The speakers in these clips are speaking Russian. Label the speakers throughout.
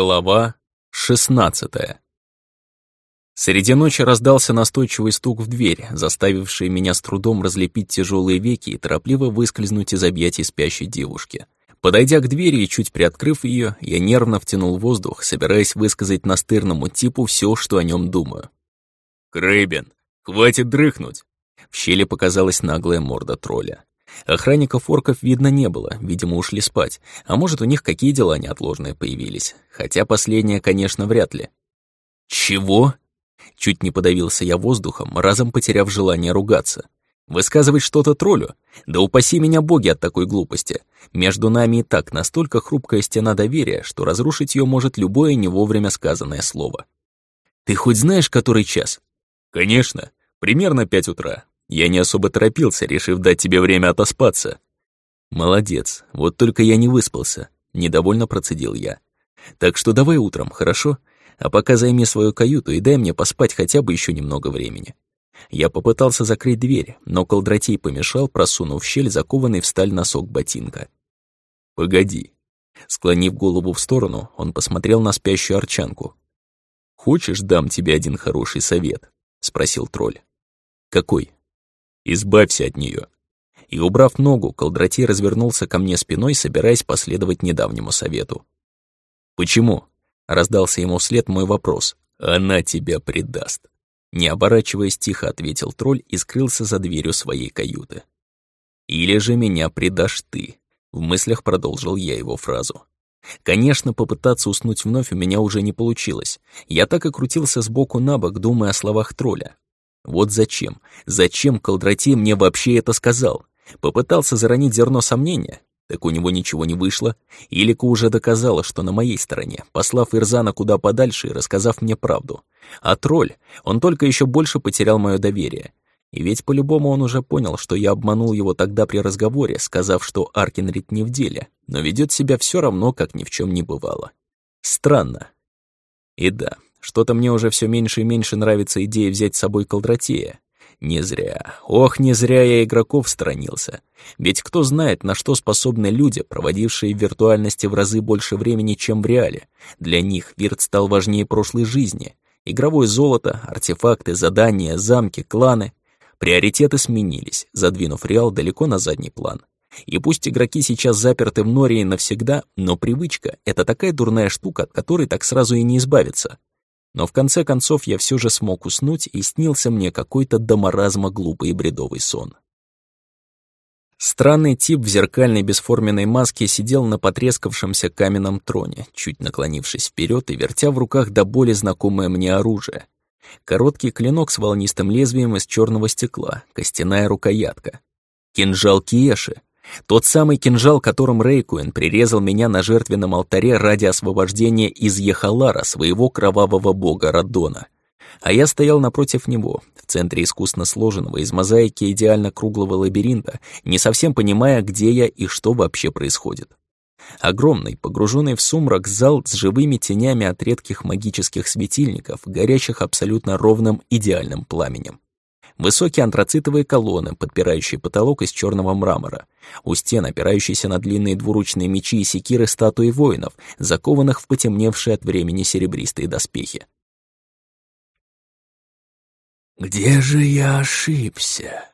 Speaker 1: Глава 16 Среди ночи раздался настойчивый стук в дверь, заставивший меня с трудом разлепить тяжелые веки и торопливо выскользнуть из объятий спящей девушки. Подойдя к двери и чуть приоткрыв ее, я нервно втянул воздух, собираясь высказать настырному типу все, что о нем думаю. «Крэбин, хватит дрыхнуть!» В щели показалась наглая морда тролля. Охранников-орков видно не было, видимо, ушли спать. А может, у них какие дела неотложные появились. Хотя последнее, конечно, вряд ли. «Чего?» Чуть не подавился я воздухом, разом потеряв желание ругаться. Высказывать что-то троллю? Да упаси меня боги от такой глупости. Между нами и так настолько хрупкая стена доверия, что разрушить ее может любое не вовремя сказанное слово. «Ты хоть знаешь, который час?» «Конечно. Примерно пять утра. Я не особо торопился, решив дать тебе время отоспаться. Молодец, вот только я не выспался, недовольно процедил я. Так что давай утром, хорошо? А пока займи свою каюту и дай мне поспать хотя бы еще немного времени. Я попытался закрыть дверь, но колдратей помешал, просунув в щель закованный в сталь носок ботинка. «Погоди». Склонив голову в сторону, он посмотрел на спящую арчанку. «Хочешь, дам тебе один хороший совет?» — спросил тролль. «Какой?» Избавься от нее. И, убрав ногу, колдратей развернулся ко мне спиной, собираясь последовать недавнему совету. «Почему?» — раздался ему вслед мой вопрос. «Она тебя предаст». Не оборачиваясь, тихо ответил тролль и скрылся за дверью своей каюты. «Или же меня предашь ты», — в мыслях продолжил я его фразу. Конечно, попытаться уснуть вновь у меня уже не получилось. Я так и крутился сбоку на бок, думая о словах тролля. Вот зачем? Зачем колдроте мне вообще это сказал? Попытался заронить зерно сомнения? Так у него ничего не вышло. Илика уже доказала, что на моей стороне, послав Ирзана куда подальше и рассказав мне правду. А тролль, он только еще больше потерял мое доверие. И ведь по-любому он уже понял, что я обманул его тогда при разговоре, сказав, что Аркенрид не в деле, но ведет себя все равно, как ни в чем не бывало. Странно. И да, что-то мне уже все меньше и меньше нравится идея взять с собой колдратея. Не зря. Ох, не зря я игроков сторонился. Ведь кто знает, на что способны люди, проводившие в виртуальности в разы больше времени, чем в реале. Для них вирт стал важнее прошлой жизни. Игровое золото, артефакты, задания, замки, кланы. Приоритеты сменились, задвинув реал далеко на задний план. И пусть игроки сейчас заперты в норе навсегда, но привычка — это такая дурная штука, от которой так сразу и не избавиться. Но в конце концов я все же смог уснуть, и снился мне какой-то до маразма глупый и бредовый сон. Странный тип в зеркальной бесформенной маске сидел на потрескавшемся каменном троне, чуть наклонившись вперед и вертя в руках до боли знакомое мне оружие. Короткий клинок с волнистым лезвием из черного стекла, костяная рукоятка. Кинжал Киеши, тот самый кинжал, которым Рейкуин прирезал меня на жертвенном алтаре ради освобождения из Ехалара, своего кровавого бога Радона. А я стоял напротив него, в центре искусно сложенного из мозаики идеально круглого лабиринта, не совсем понимая, где я и что вообще происходит. Огромный, погруженный в сумрак зал с живыми тенями от редких магических светильников, горящих абсолютно ровным идеальным пламенем. Высокие антрацитовые колонны, подпирающие потолок из черного мрамора. У стен опирающиеся на длинные двуручные мечи и секиры статуи воинов, закованных в потемневшие от времени серебристые доспехи. «Где же я ошибся?»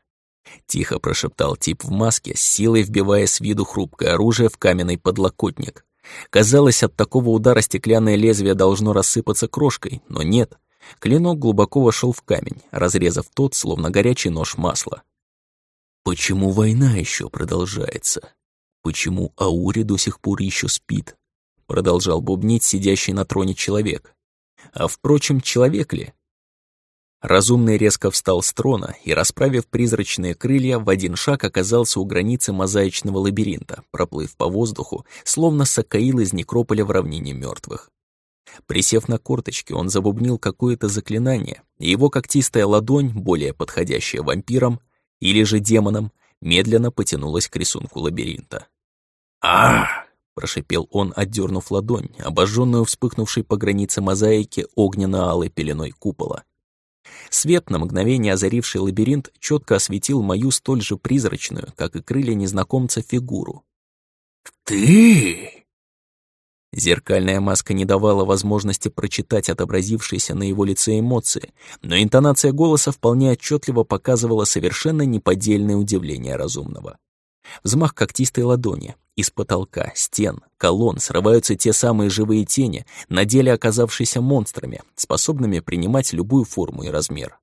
Speaker 1: Тихо прошептал тип в маске, с силой вбивая с виду хрупкое оружие в каменный подлокотник. Казалось, от такого удара стеклянное лезвие должно рассыпаться крошкой, но нет. Клинок глубоко вошел в камень, разрезав тот, словно горячий нож масла. Почему война еще продолжается? Почему Аури до сих пор еще спит? Продолжал бубнить сидящий на троне человек. А впрочем, человек ли? Разумный резко встал с трона и, расправив призрачные крылья, в один шаг оказался у границы мозаичного лабиринта, проплыв по воздуху, словно сокаил из некрополя в равнине мертвых. Присев на корточки, он забубнил какое-то заклинание, и его когтистая ладонь, более подходящая вампирам или же демонам, медленно потянулась к рисунку лабиринта. а прошипел он, отдернув ладонь, обожженную вспыхнувшей по границе мозаики огненно-алой пеленой купола. Свет, на мгновение озаривший лабиринт, четко осветил мою столь же призрачную, как и крылья незнакомца, фигуру. «Ты!» Зеркальная маска не давала возможности прочитать отобразившиеся на его лице эмоции, но интонация голоса вполне отчетливо показывала совершенно неподдельное удивление разумного. Взмах когтистой ладони. Из потолка, стен, колонн срываются те самые живые тени, на деле оказавшиеся монстрами, способными принимать любую форму и размер.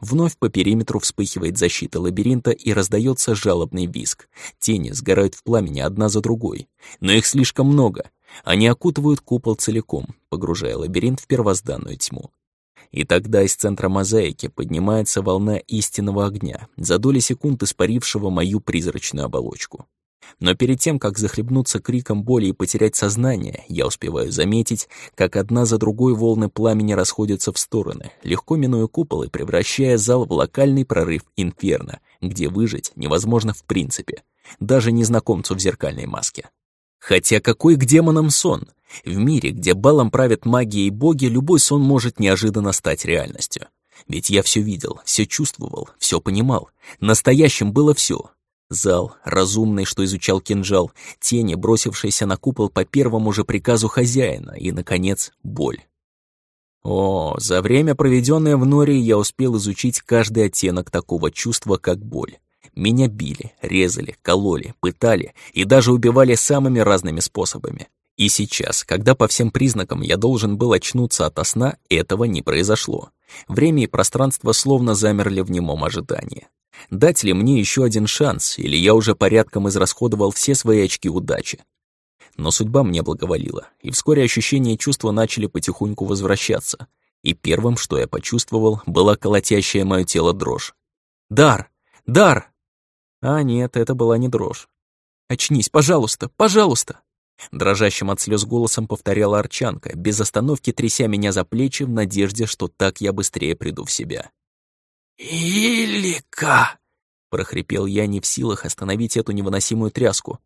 Speaker 1: Вновь по периметру вспыхивает защита лабиринта и раздается жалобный визг. Тени сгорают в пламени одна за другой. Но их слишком много. Они окутывают купол целиком, погружая лабиринт в первозданную тьму. И тогда из центра мозаики поднимается волна истинного огня, за доли секунд испарившего мою призрачную оболочку. Но перед тем, как захлебнуться криком боли и потерять сознание, я успеваю заметить, как одна за другой волны пламени расходятся в стороны, легко минуя купол и превращая зал в локальный прорыв инферно, где выжить невозможно в принципе, даже незнакомцу в зеркальной маске. Хотя какой к демонам сон? В мире, где балом правят магия и боги, любой сон может неожиданно стать реальностью. Ведь я все видел, все чувствовал, все понимал. Настоящим было все. Зал, разумный, что изучал кинжал, тени, бросившиеся на купол по первому же приказу хозяина, и, наконец, боль. О, за время, проведенное в норе, я успел изучить каждый оттенок такого чувства, как боль. Меня били, резали, кололи, пытали и даже убивали самыми разными способами. И сейчас, когда по всем признакам я должен был очнуться ото сна, этого не произошло. Время и пространство словно замерли в немом ожидании. Дать ли мне еще один шанс, или я уже порядком израсходовал все свои очки удачи? Но судьба мне благоволила, и вскоре ощущения и чувства начали потихоньку возвращаться. И первым, что я почувствовал, была колотящая мое тело дрожь. «Дар! Дар!» А нет, это была не дрожь. «Очнись, пожалуйста, пожалуйста!» Дрожащим от слез голосом повторяла Арчанка, без остановки тряся меня за плечи в надежде, что так я быстрее приду в себя. «Илика!» — прохрипел я, не в силах остановить эту невыносимую тряску.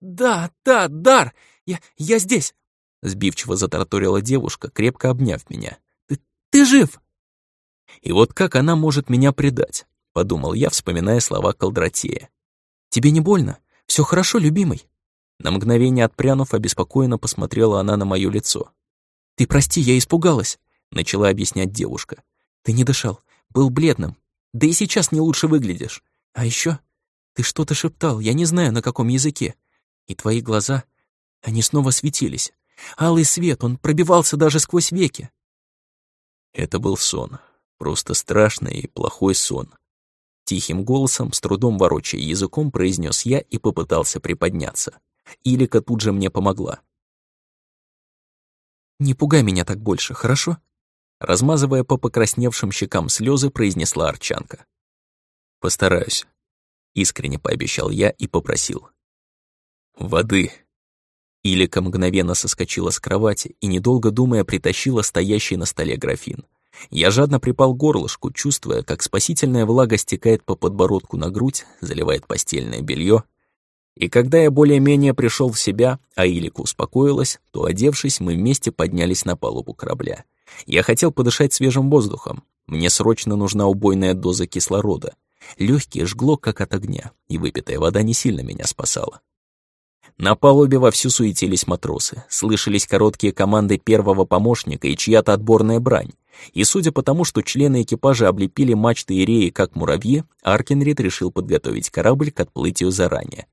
Speaker 1: «Да, да, Дар! Я, я здесь!» — сбивчиво затараторила девушка, крепко обняв меня. «Ты, ты жив!» «И вот как она может меня предать?» — подумал я, вспоминая слова Колдратея. «Тебе не больно? Все хорошо, любимый?» На мгновение отпрянув, обеспокоенно посмотрела она на мое лицо. «Ты прости, я испугалась», — начала объяснять девушка. «Ты не дышал, был бледным. Да и сейчас не лучше выглядишь. А еще ты что-то шептал, я не знаю, на каком языке. И твои глаза, они снова светились. Алый свет, он пробивался даже сквозь веки. Это был сон. Просто страшный и плохой сон. Тихим голосом, с трудом ворочая языком, произнес я и попытался приподняться. Илика тут же мне помогла. «Не пугай меня так больше, хорошо?» Размазывая по покрасневшим щекам слезы, произнесла Арчанка. «Постараюсь», — искренне пообещал я и попросил. «Воды». Илика мгновенно соскочила с кровати и, недолго думая, притащила стоящий на столе графин. Я жадно припал горлышку, чувствуя, как спасительная влага стекает по подбородку на грудь, заливает постельное белье. И когда я более-менее пришел в себя, а Илика успокоилась, то, одевшись, мы вместе поднялись на палубу корабля. Я хотел подышать свежим воздухом. Мне срочно нужна убойная доза кислорода. Легкие жгло, как от огня, и выпитая вода не сильно меня спасала. На палубе вовсю суетились матросы, слышались короткие команды первого помощника и чья-то отборная брань. И судя по тому, что члены экипажа облепили мачты и реи как муравьи, Аркенрид решил подготовить корабль к отплытию заранее.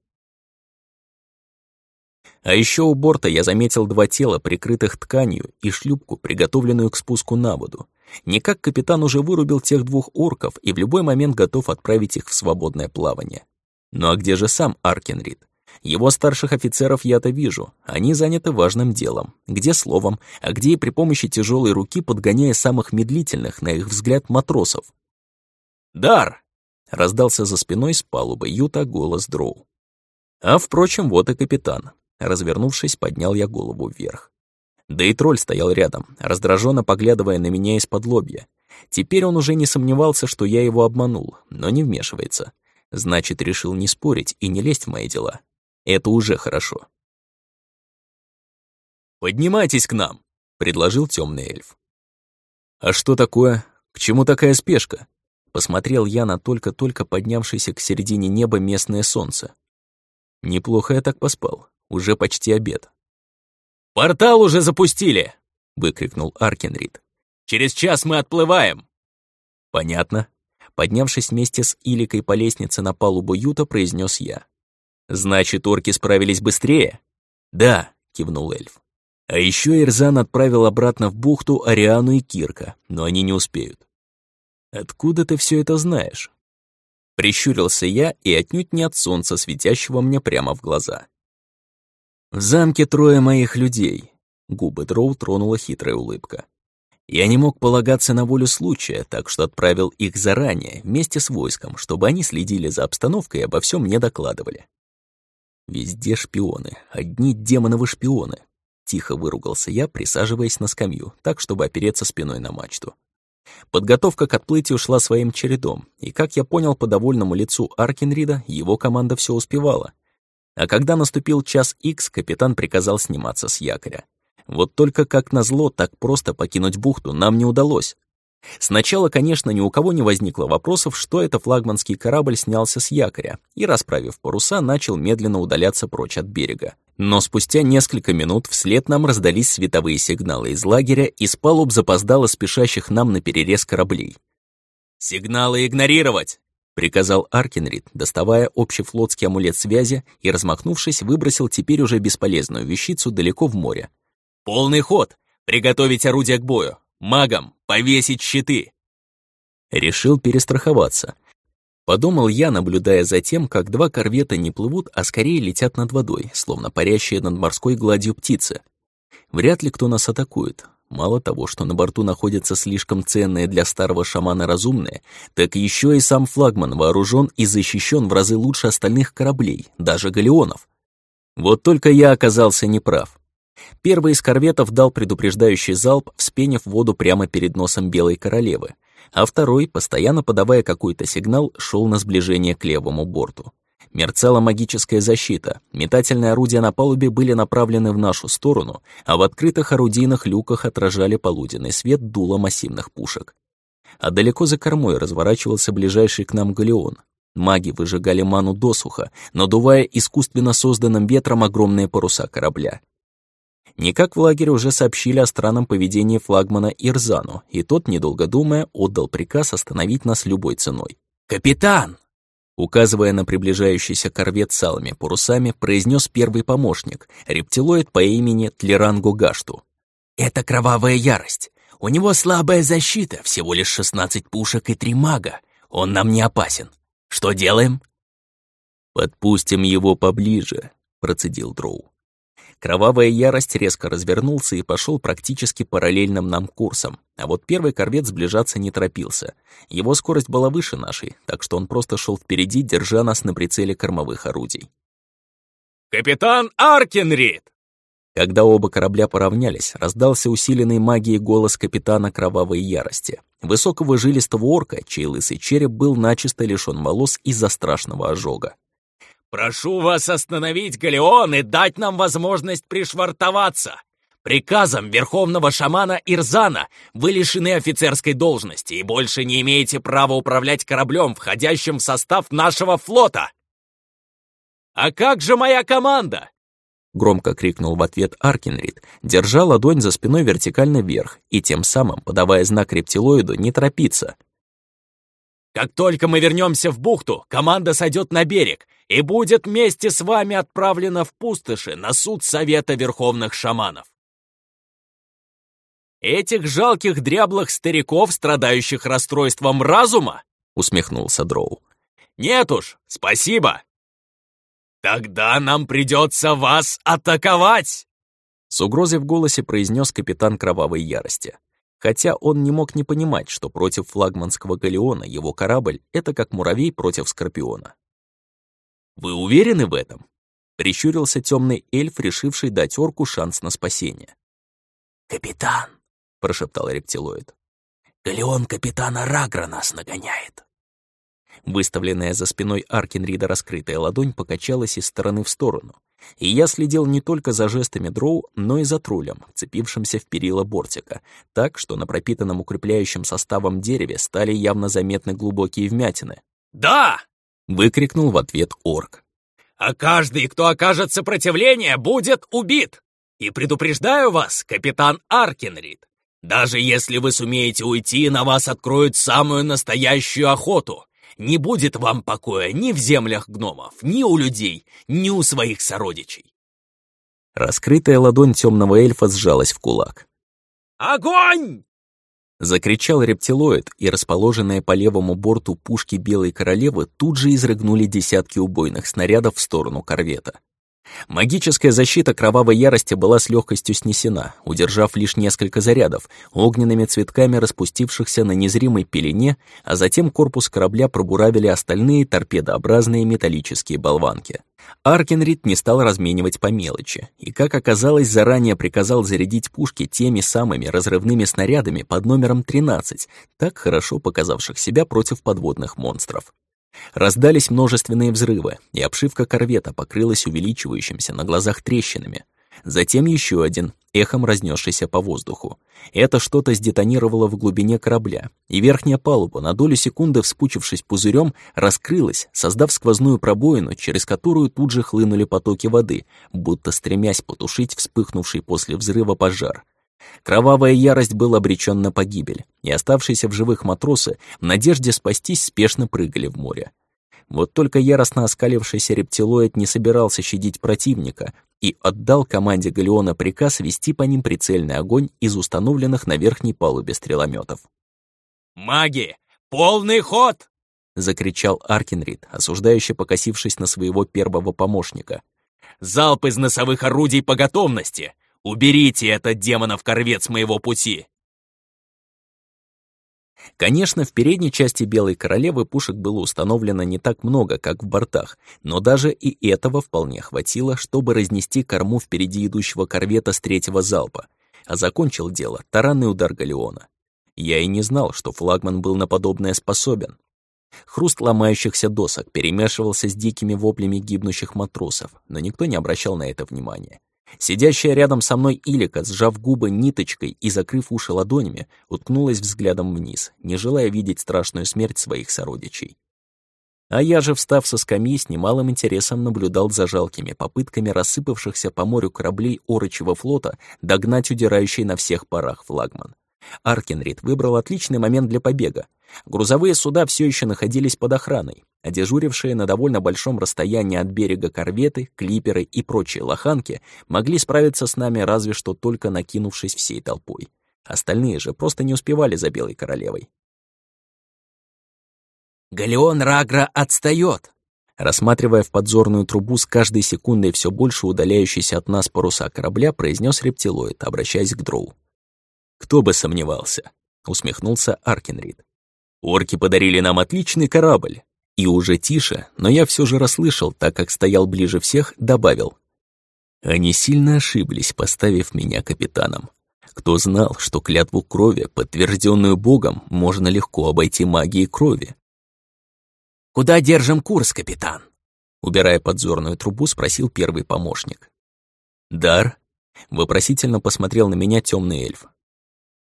Speaker 1: А еще у борта я заметил два тела, прикрытых тканью, и шлюпку, приготовленную к спуску на воду. Никак капитан уже вырубил тех двух орков и в любой момент готов отправить их в свободное плавание. Ну а где же сам Аркенрид? Его старших офицеров я-то вижу, они заняты важным делом. Где словом, а где и при помощи тяжелой руки подгоняя самых медлительных, на их взгляд, матросов. «Дар!» — раздался за спиной с палубы Юта голос Дроу. А, впрочем, вот и капитан. Развернувшись, поднял я голову вверх. Да и тролль стоял рядом, раздраженно поглядывая на меня из-под лобья. Теперь он уже не сомневался, что я его обманул, но не вмешивается. Значит, решил не спорить и не лезть в мои дела. Это уже хорошо. «Поднимайтесь к нам», — предложил темный эльф. «А что такое? К чему такая спешка?» Посмотрел я на только-только поднявшееся к середине неба местное солнце. Неплохо я так поспал. Уже почти обед. «Портал уже запустили!» — выкрикнул Аркенрид. «Через час мы отплываем!» «Понятно». Поднявшись вместе с Иликой по лестнице на палубу Юта, произнес я. «Значит, орки справились быстрее?» «Да», — кивнул эльф. А еще Ирзан отправил обратно в бухту Ариану и Кирка, но они не успеют. «Откуда ты все это знаешь?» Прищурился я и отнюдь не от солнца, светящего мне прямо в глаза. «В замке трое моих людей», — губы Дроу тронула хитрая улыбка. Я не мог полагаться на волю случая, так что отправил их заранее, вместе с войском, чтобы они следили за обстановкой и обо всем мне докладывали. Везде шпионы, одни демоновы шпионы. Тихо выругался я, присаживаясь на скамью, так, чтобы опереться спиной на мачту. Подготовка к отплытию шла своим чередом, и, как я понял по довольному лицу Аркенрида, его команда все успевала. А когда наступил час Икс, капитан приказал сниматься с якоря. Вот только как назло, так просто покинуть бухту нам не удалось. Сначала, конечно, ни у кого не возникло вопросов, что это флагманский корабль снялся с якоря и, расправив паруса, начал медленно удаляться прочь от берега. Но спустя несколько минут вслед нам раздались световые сигналы из лагеря и с палуб запоздало спешащих нам на перерез кораблей. «Сигналы игнорировать!» — приказал Аркенрид, доставая общефлотский амулет связи и, размахнувшись, выбросил теперь уже бесполезную вещицу далеко в море, «Полный ход! Приготовить орудие к бою! Магам! Повесить щиты!» Решил перестраховаться. Подумал я, наблюдая за тем, как два корвета не плывут, а скорее летят над водой, словно парящие над морской гладью птицы. Вряд ли кто нас атакует. Мало того, что на борту находится слишком ценное для старого шамана разумное, так еще и сам флагман вооружен и защищен в разы лучше остальных кораблей, даже галеонов. Вот только я оказался неправ. Первый из корветов дал предупреждающий залп, вспенив воду прямо перед носом Белой Королевы, а второй, постоянно подавая какой-то сигнал, шел на сближение к левому борту. Мерцала магическая защита, метательные орудия на палубе были направлены в нашу сторону, а в открытых орудийных люках отражали полуденный свет дула массивных пушек. А далеко за кормой разворачивался ближайший к нам галеон. Маги выжигали ману досуха, надувая искусственно созданным ветром огромные паруса корабля. Никак в лагере уже сообщили о странном поведении флагмана Ирзану, и тот, недолго думая, отдал приказ остановить нас любой ценой. «Капитан!» Указывая на приближающийся корвет с алыми парусами, произнес первый помощник, рептилоид по имени Тлерангу Гашту. «Это кровавая ярость. У него слабая защита, всего лишь 16 пушек и три мага. Он нам не опасен. Что делаем?» «Подпустим его поближе», — процедил Дроу. Кровавая ярость резко развернулся и пошел практически параллельным нам курсом, а вот первый корвет сближаться не торопился. Его скорость была выше нашей, так что он просто шел впереди, держа нас на прицеле кормовых орудий.
Speaker 2: «Капитан Аркенрид!»
Speaker 1: Когда оба корабля поравнялись, раздался усиленный магией голос капитана Кровавой Ярости, высокого жилистого орка, чей лысый череп был начисто лишён волос из-за страшного ожога.
Speaker 2: Прошу вас остановить галеон и дать нам возможность пришвартоваться. Приказом верховного шамана Ирзана вы лишены офицерской должности и больше не имеете права управлять кораблем, входящим в состав нашего флота. А как же моя команда?
Speaker 1: Громко крикнул в ответ Аркинрид, держа ладонь за спиной вертикально вверх и тем самым подавая знак рептилоиду не торопиться.
Speaker 2: Как только мы вернемся в бухту, команда сойдет на берег и будет вместе с вами отправлена в пустоши на суд Совета Верховных Шаманов. Этих жалких дряблых стариков, страдающих расстройством разума, усмехнулся Дроу. Нет уж, спасибо. Тогда нам придется вас атаковать!
Speaker 1: С угрозой в голосе произнес капитан Кровавой Ярости. Хотя он не мог не понимать, что против флагманского галеона его корабль — это как муравей против скорпиона. «Вы уверены в этом?» — прищурился темный эльф, решивший дать орку шанс на спасение.
Speaker 3: «Капитан!» — прошептал рептилоид. «Галеон капитана Рагра нас нагоняет!»
Speaker 1: Выставленная за спиной Аркинрида раскрытая ладонь покачалась из стороны в сторону, и я следил не только за жестами дроу, но и за трулем, цепившимся в перила бортика, так что на пропитанном укрепляющим составом дереве стали явно заметны глубокие вмятины.
Speaker 2: «Да!»
Speaker 1: — выкрикнул в ответ орк.
Speaker 2: «А каждый, кто окажет сопротивление, будет убит! И предупреждаю вас, капитан Аркенрид, даже если вы сумеете уйти, на вас откроют самую настоящую охоту. Не будет вам покоя ни в землях гномов, ни у людей, ни у своих сородичей.
Speaker 1: Раскрытая ладонь темного эльфа сжалась в кулак.
Speaker 2: «Огонь!»
Speaker 1: Закричал рептилоид, и расположенные по левому борту пушки Белой Королевы тут же изрыгнули десятки убойных снарядов в сторону корвета. Магическая защита кровавой ярости была с легкостью снесена, удержав лишь несколько зарядов, огненными цветками распустившихся на незримой пелене, а затем корпус корабля пробуравили остальные торпедообразные металлические болванки. Аркенрид не стал разменивать по мелочи, и, как оказалось, заранее приказал зарядить пушки теми самыми разрывными снарядами под номером 13, так хорошо показавших себя против подводных монстров. Раздались множественные взрывы, и обшивка корвета покрылась увеличивающимся на глазах трещинами. Затем еще один, эхом разнесшийся по воздуху. Это что-то сдетонировало в глубине корабля, и верхняя палуба, на долю секунды вспучившись пузырем, раскрылась, создав сквозную пробоину, через которую тут же хлынули потоки воды, будто стремясь потушить вспыхнувший после взрыва пожар. Кровавая ярость был обречен на погибель, и оставшиеся в живых матросы в надежде спастись спешно прыгали в море. Вот только яростно оскалившийся рептилоид не собирался щадить противника и отдал команде Галеона приказ вести по ним прицельный огонь из установленных на верхней палубе стрелометов.
Speaker 2: «Маги! Полный ход!» — закричал Аркенрид, осуждающе покосившись на своего первого помощника. «Залп из носовых орудий по готовности! Уберите этот демонов корвет с моего пути!»
Speaker 1: Конечно, в передней части Белой Королевы пушек было установлено не так много, как в бортах, но даже и этого вполне хватило, чтобы разнести корму впереди идущего корвета с третьего залпа, а закончил дело таранный удар Галеона. Я и не знал, что флагман был на подобное способен. Хруст ломающихся досок перемешивался с дикими воплями гибнущих матросов, но никто не обращал на это внимания. Сидящая рядом со мной Илика, сжав губы ниточкой и закрыв уши ладонями, уткнулась взглядом вниз, не желая видеть страшную смерть своих сородичей. А я же, встав со скамьи, с немалым интересом наблюдал за жалкими попытками рассыпавшихся по морю кораблей Орочего флота догнать удирающий на всех парах флагман. Аркенрид выбрал отличный момент для побега. Грузовые суда все еще находились под охраной, а дежурившие на довольно большом расстоянии от берега корветы, клиперы и прочие лоханки могли справиться с нами разве что только накинувшись всей толпой. Остальные же просто не успевали за Белой Королевой.
Speaker 3: «Галеон Рагра отстает!»
Speaker 1: Рассматривая в подзорную трубу с каждой секундой все больше удаляющийся от нас паруса корабля, произнес рептилоид, обращаясь к Дроу. «Кто бы сомневался!» — усмехнулся Аркенрид. «Орки подарили нам отличный корабль, и уже тише, но я все же расслышал, так как стоял ближе всех, добавил. Они сильно ошиблись, поставив меня капитаном. Кто знал, что клятву крови, подтвержденную Богом, можно легко обойти магией крови?
Speaker 3: «Куда держим курс, капитан?»
Speaker 1: Убирая подзорную трубу, спросил первый помощник. «Дар?» — вопросительно посмотрел на меня темный эльф.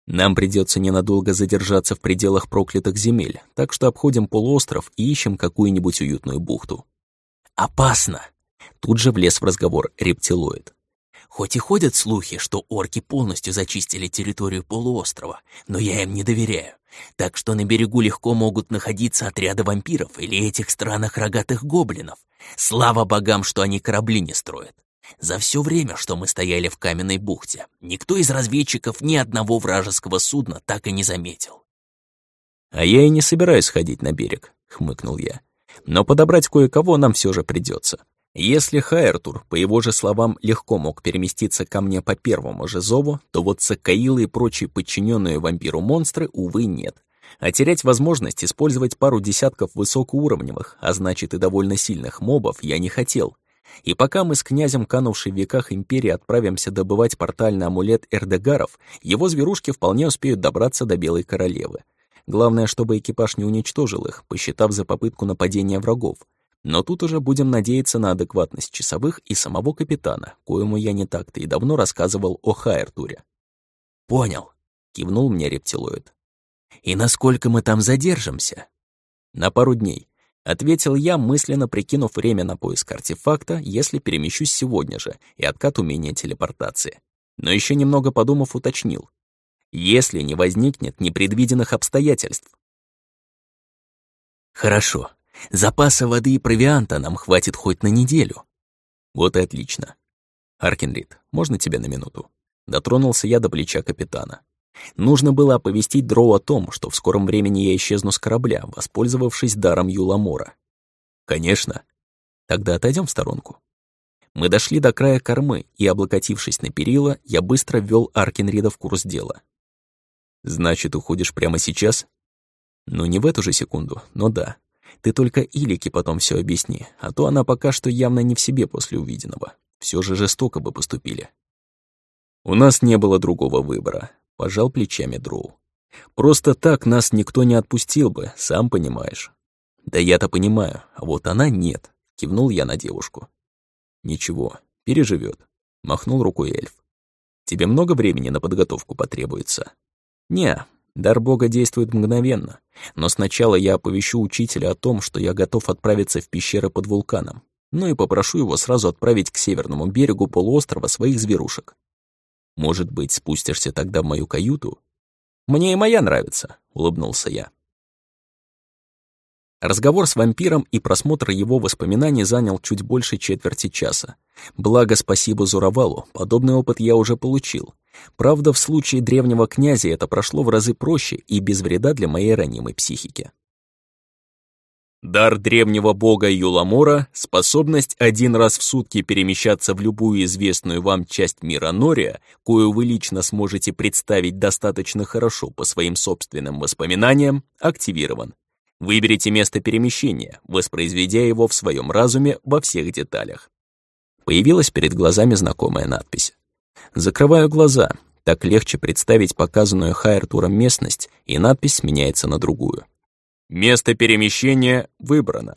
Speaker 1: Нам придется ненадолго задержаться в пределах проклятых земель, так что обходим полуостров и ищем какую-нибудь уютную бухту.
Speaker 3: «Опасно!»
Speaker 1: Тут же влез в разговор рептилоид.
Speaker 3: «Хоть и ходят слухи, что орки полностью зачистили территорию полуострова, но я им не доверяю. Так что на берегу легко могут находиться отряды вампиров или этих странных рогатых гоблинов. Слава богам, что они корабли не строят. За все время, что мы стояли в каменной бухте, никто из разведчиков ни одного вражеского судна так и не заметил.
Speaker 1: «А я и не собираюсь ходить на берег», — хмыкнул я. «Но подобрать кое-кого нам все же придется. Если Хайертур, по его же словам, легко мог переместиться ко мне по первому же зову, то вот Сакаилы и прочие подчиненные вампиру монстры, увы, нет. А терять возможность использовать пару десятков высокоуровневых, а значит и довольно сильных мобов, я не хотел. И пока мы с князем, канувшей в веках империи, отправимся добывать портальный амулет Эрдегаров, его зверушки вполне успеют добраться до Белой Королевы. Главное, чтобы экипаж не уничтожил их, посчитав за попытку нападения врагов. Но тут уже будем надеяться на адекватность часовых и самого капитана, коему я не так-то и давно рассказывал о Хайртуре.
Speaker 3: «Понял», — кивнул мне рептилоид. «И насколько мы там задержимся?»
Speaker 1: «На пару дней. Ответил я, мысленно прикинув время на поиск артефакта, если перемещусь сегодня же, и откат умения телепортации. Но еще немного подумав, уточнил. Если не возникнет непредвиденных обстоятельств. Хорошо. Запаса воды и провианта нам хватит хоть на неделю. Вот и отлично. Аркенрид, можно тебя на минуту? Дотронулся я до плеча капитана. Нужно было оповестить Дроу о том, что в скором времени я исчезну с корабля, воспользовавшись даром Юламора. Конечно. Тогда отойдем в сторонку. Мы дошли до края кормы, и, облокотившись на перила, я быстро ввел Аркенрида в курс дела. «Значит, уходишь прямо сейчас?» «Ну, не в эту же секунду, но да. Ты только Илике потом все объясни, а то она пока что явно не в себе после увиденного. Все же жестоко бы поступили». «У нас не было другого выбора», — пожал плечами Дроу. «Просто так нас никто не отпустил бы, сам понимаешь». «Да я-то понимаю, а вот она нет», — кивнул я на девушку. «Ничего, переживет», — махнул рукой эльф. «Тебе много времени на подготовку потребуется?» «Не, дар бога действует мгновенно, но сначала я оповещу учителя о том, что я готов отправиться в пещеры под вулканом, ну и попрошу его сразу отправить к северному берегу полуострова своих зверушек. Может быть, спустишься тогда в мою каюту? Мне и моя нравится, улыбнулся я. Разговор с вампиром и просмотр его воспоминаний занял чуть больше четверти часа. Благо, спасибо Зуровалу, подобный опыт я уже получил. Правда, в случае древнего князя это прошло в разы проще и без вреда для моей ранимой психики. Дар древнего бога Юламора, способность один раз в сутки перемещаться в любую известную вам часть мира Нория, кою вы лично сможете представить достаточно хорошо по своим собственным воспоминаниям, активирован. Выберите место перемещения, воспроизведя его в своем разуме во всех деталях. Появилась перед глазами знакомая надпись. Закрываю глаза, так легче представить показанную Хайртуром местность, и надпись сменяется на другую. Место перемещения выбрано.